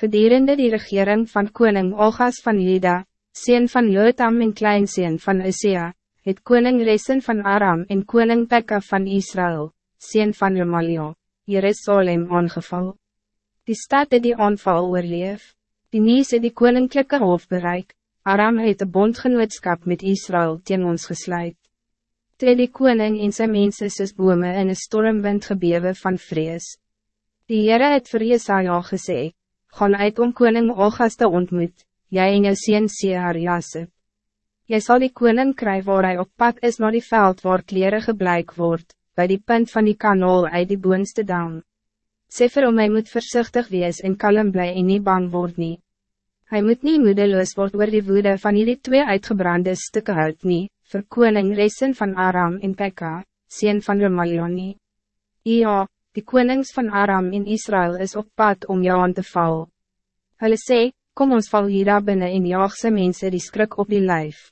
Gedurende die regering van koning Ogas van Juda, sien van Jotam en kleinseen van Isaiah, het koning Resen van Aram en koning Pekka van Israël, sien van Remalia, Jerusalem aangeval. Die stad het die aanval oorleef, die Nies het die koninklijke hof bereik, Aram het een bondgenootskap met Israël teen ons gesluit. Toe die koning en sy mense soos bome in een stormwind gebewe van vrees. Die Heere het vir Jesaja gesê, gaan uit om koning Ogas te ontmoet, jy en jou sien Seher Jasip. Jy sal die koning kry waar hy op pad is naar die veld waar kleren gebleik word, bij die punt van die kanaal uit die boonste dam. Sê vir hom hy moet voorzichtig wees en kalm bly en nie bang word nie. Hy moet nie moedeloos word oor die woede van die twee uitgebrande stukken hout nie, vir koning Resen van Aram en Pekka, sien van Remalion Ja, die konings van Aram in Israël is op pad om jou aan te val. Hulle sê, kom ons val hier binnen en jaag sy mense die skrik op die lijf.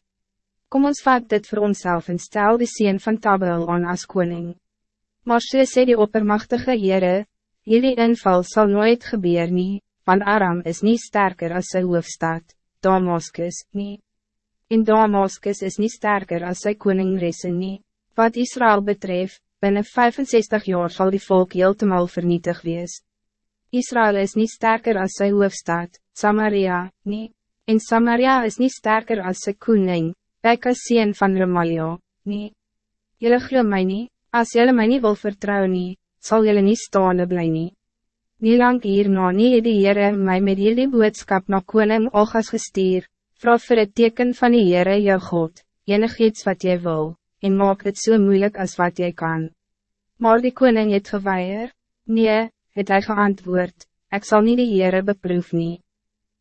Kom ons vat dit voor onszelf en stel die sien van Tabel aan as koning. Maar so sê die oppermachtige Heere, hierdie inval zal nooit gebeuren nie, want Aram is niet sterker als sy hoofstad, Damascus nie. In Damascus is niet sterker als sy koning Resen nie. Wat Israël betreft, binnen 65 jaar zal die volk heeltemal vernietig wees. Israël is niet sterker als sy hoofstad, Samaria, nie. En Samaria is niet sterker als sy koning, Pekka sien van Remalia, nie. Julle glo my nie, as julle my nie wil vertrouwen nie, sal julle nie staande bly nie. Nie lang hierna nie het die Heere my met hierdie boodskap na koning Olgas gestuur, vraag vir het teken van die Heere jou God, enig iets wat jy wil en maak het zo so moeilijk als wat jij kan. Maar die koning het geweier, nee, het hy geantwoord, ik zal niet de Heere beproef nie.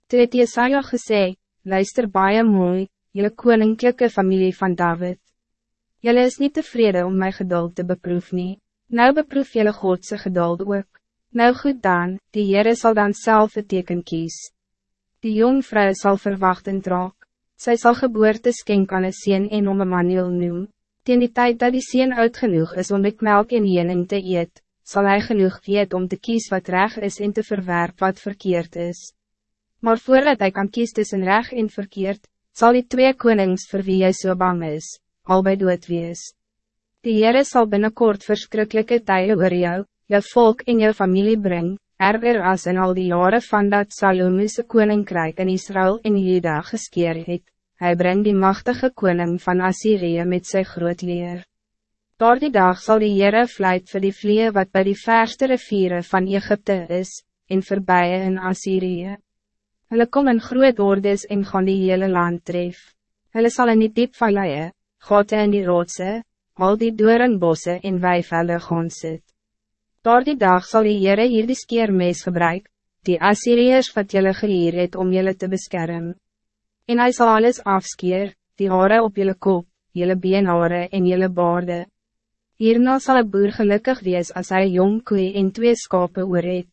Toe het Jesaja gesê, luister baie mooi, jylle koninklijke familie van David. Jylle is niet tevreden om mijn geduld te beproef nie, nou beproef jylle Godse geduld ook. Nou goed dan, die Heere zal dan zelf het teken kies. Die jong vrouw zal verwachten draak, zij zal geboorte skenk aan een sien en om een manuel noem. Tegen die tijd dat die sien oud genoeg is om met melk en jening te eet, zal hij genoeg weet om te kies wat reg is en te verwerp wat verkeerd is. Maar voordat hij kan kies tussen reg en verkeerd, zal die twee konings voor wie jy so bang is, al by dood wees. Die Heere sal binnenkort verschrikkelijke tijden oor jou, jou volk en jou familie bring, erger as in al die jaren van dat Salomo's koninkrijk in Israël en Juda geskeer het, hij brengt die machtige koning van Assyrië met zijn groot leer. Door die dag zal die Heere vlijt voor die vliee wat bij die verste riviere van Egypte is, en voorbij in Assyrië. Hulle kom in groot ordes en gaan die hele land tref. Hulle sal in die diep valleie, gote in die roodse, al die doornbosse en weivelle gaan sit. Door die dag zal die Heere hier die skeermees gebruik, die Assyriërs wat julle geheer het om julle te beschermen. En hij zal alles afskeer, die haren op jullie kop, jullie beenharen en jullie baarden. Hierna zal een boer gelukkig wees als hij jong koe en twee skape oor het.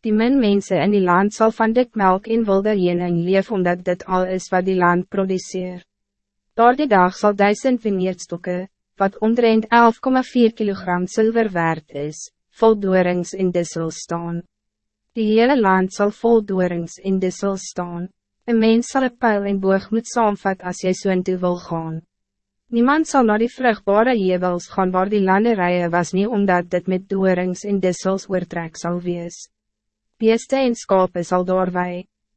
Die min mensen in die land zal van dik melk en wilde jening leef omdat dit al is wat die land produceert. Door die dag zal duizend vineerdstokken, wat omdreend 11,4 kilogram zilver waard is, vol doorings in dissel staan. Die hele land zal vol doorings in dissel staan. Een mens zal een pijl en boog moet saamvat als jy so toe wil gaan. Niemand zal naar die vruchtbare jebels gaan waar die landerijen was niet omdat dit met doorings en dissels oortrek sal wees. Beeste en skape sal doorwee.